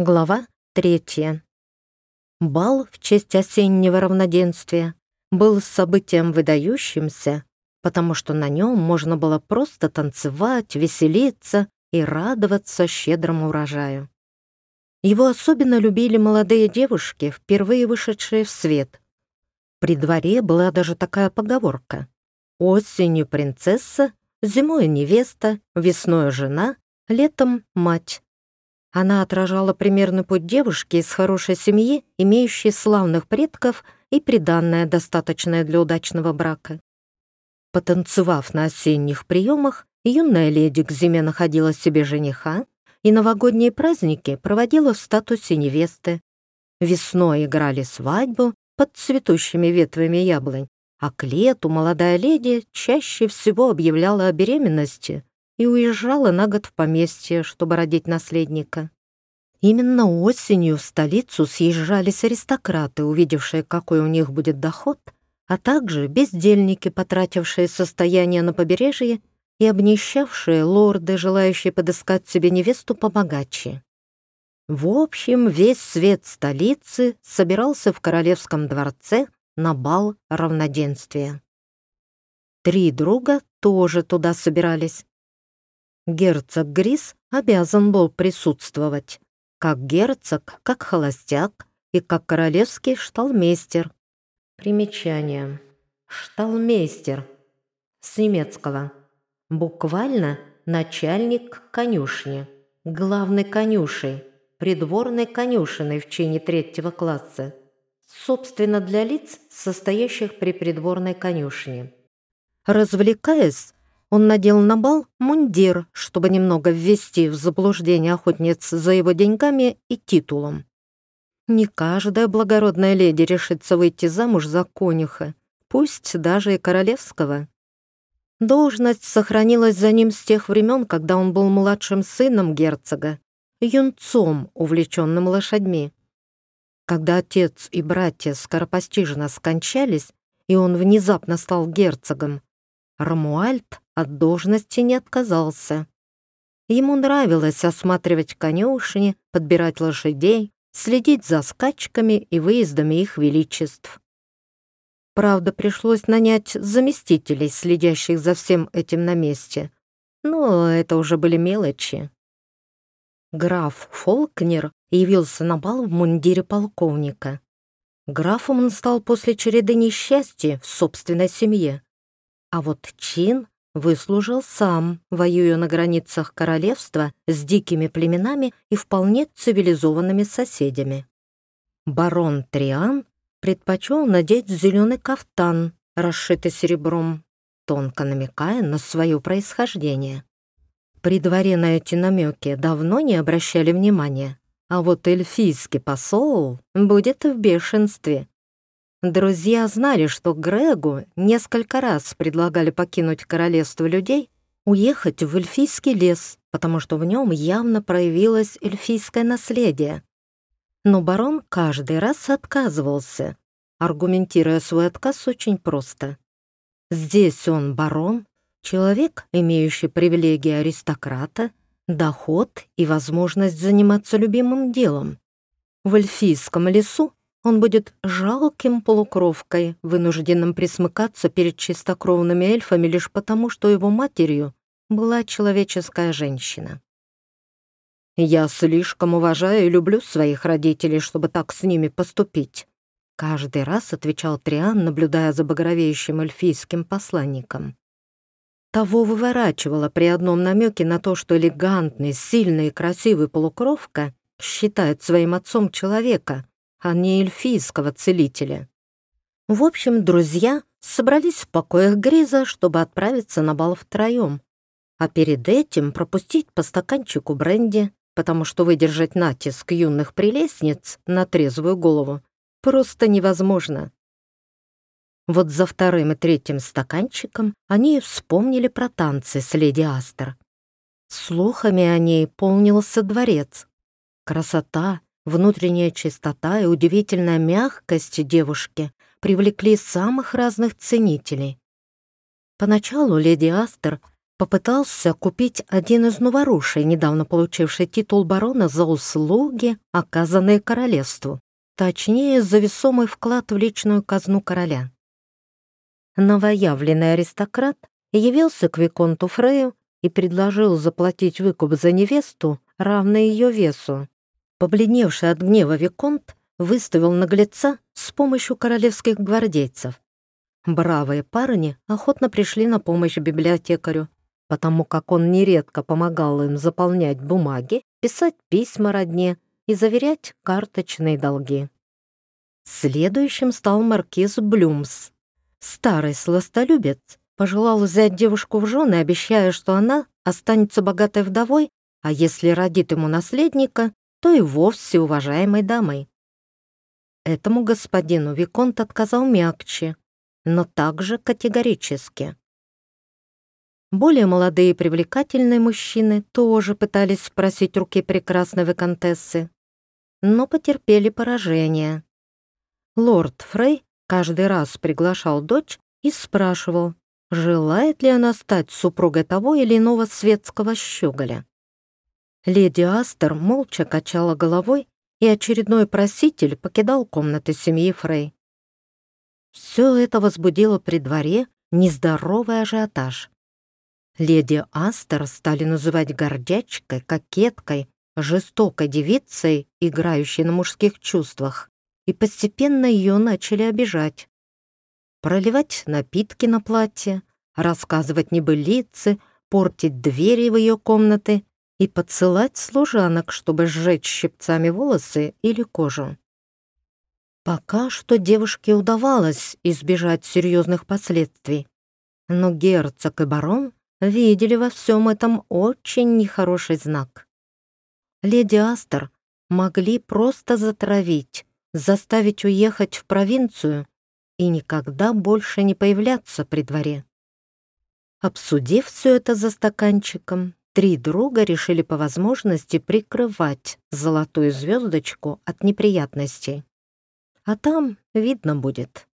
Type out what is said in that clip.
Глава третья. Бал в честь осеннего равноденствия был событием выдающимся, потому что на нем можно было просто танцевать, веселиться и радоваться щедрому урожаю. Его особенно любили молодые девушки, впервые вышедшие в свет. При дворе была даже такая поговорка «Осенью принцесса, зимой невеста, весной жена, летом мать». Она отражала примерный путь девушки из хорошей семьи, имеющей славных предков и приданное, достаточное для удачного брака. Потанцевав на осенних приемах, юная леди к зиме находила себе жениха и новогодние праздники проводила в статусе невесты. Весной играли свадьбу под цветущими ветвями яблонь, а к лету молодая леди чаще всего объявляла о беременности и уезжала на год в поместье, чтобы родить наследника. Именно осенью в столицу съезжались аристократы, увидевшие, какой у них будет доход, а также бездельники, потратившие состояние на побережье и обнищавшие лорды, желающие подыскать себе невесту побогаче. В общем, весь свет столицы собирался в королевском дворце на бал равноденствия. Три друга тоже туда собирались, герцог Грис обязан был присутствовать, как герцог, как холостяк и как королевский шталмейстер. Примечание. Шталмейстер. С немецкого. Буквально начальник конюшни, главный конюшей, придворной конюшиной в чине третьего класса, собственно для лиц, состоящих при придворной конюшне. Развлекаясь, он надел на бал мундир, чтобы немного ввести в заблуждение охотниц за его деньгами и титулом. Не каждая благородная леди решится выйти замуж за конюха, пусть даже и королевского. Должность сохранилась за ним с тех времен, когда он был младшим сыном герцога, юнцом, увлеченным лошадьми. Когда отец и братья скоропостижно скончались, и он внезапно стал герцогом, Рамуальд от должности не отказался. Ему нравилось осматривать конюшни, подбирать лошадей, следить за скачками и выездами их величеств. Правда, пришлось нанять заместителей, следящих за всем этим на месте. Но это уже были мелочи. Граф Фолкнер явился на бал в мундире полковника. Графом он стал после череды несчастья в собственной семье. А вот чин выслужил сам, воюя на границах королевства с дикими племенами и вполне цивилизованными соседями. Барон Триан предпочел надеть зеленый кафтан, расшитый серебром, тонко намекая на свое происхождение. При дворе на эти намеки давно не обращали внимания, а вот эльфийский посол будет в бешенстве. Друзья знали, что Грегу несколько раз предлагали покинуть королевство людей, уехать в эльфийский лес, потому что в нем явно проявилось эльфийское наследие. Но барон каждый раз отказывался, аргументируя свой отказ очень просто. Здесь он барон, человек, имеющий привилегии аристократа, доход и возможность заниматься любимым делом. В эльфийском лесу он будет жалким полукровкой, вынужденным присмыкаться перед чистокровными эльфами лишь потому, что его матерью была человеческая женщина. «Я слишком уважаю и люблю своих родителей, чтобы так с ними поступить», каждый раз отвечал Триан, наблюдая за багровеющим эльфийским посланником. Того выворачивало при одном намеке на то, что элегантный, сильный и красивый полукровка считает своим отцом человека, а не эльфийского целителя. В общем, друзья собрались в покоях Гриза, чтобы отправиться на бал втроем, а перед этим пропустить по стаканчику бренди, потому что выдержать натиск юных прелестниц на трезвую голову просто невозможно. Вот за вторым и третьим стаканчиком они вспомнили про танцы с леди Астер. Слухами о ней полнился дворец. Красота, Внутренняя чистота и удивительная мягкость девушки привлекли самых разных ценителей. Поначалу леди Астер попытался купить один из новорушей, недавно получивший титул барона за услуги, оказанные королевству, точнее, за весомый вклад в личную казну короля. Новоявленный аристократ явился к Виконту Фрею и предложил заплатить выкуп за невесту, равный ее весу. Побледневший от гнева Виконт выставил наглеца с помощью королевских гвардейцев. Бравые парни охотно пришли на помощь библиотекарю, потому как он нередко помогал им заполнять бумаги, писать письма родне и заверять карточные долги. Следующим стал маркиз Блюмс. Старый сластолюбец пожелал взять девушку в жены, обещая, что она останется богатой вдовой, а если родит ему наследника, то и вовсе уважаемой дамой. Этому господину Виконт отказал мягче, но также категорически. Более молодые и привлекательные мужчины тоже пытались спросить руки прекрасной виконтессы, но потерпели поражение. Лорд Фрей каждый раз приглашал дочь и спрашивал, желает ли она стать супругой того или иного светского щеголя. Леди Астер молча качала головой, и очередной проситель покидал комнаты семьи Фрей. Все это возбудило при дворе нездоровый ажиотаж. Леди Астер стали называть гордячкой, кокеткой, жестокой девицей, играющей на мужских чувствах, и постепенно ее начали обижать. Проливать напитки на платье, рассказывать небылицы, портить двери в ее комнаты и подсылать служанок, чтобы сжечь щипцами волосы или кожу. Пока что девушке удавалось избежать серьезных последствий, но герцог и барон видели во всем этом очень нехороший знак. Леди Астер могли просто затравить, заставить уехать в провинцию и никогда больше не появляться при дворе. Обсудив все это за стаканчиком, три друга решили по возможности прикрывать золотую звездочку от неприятностей. А там видно будет.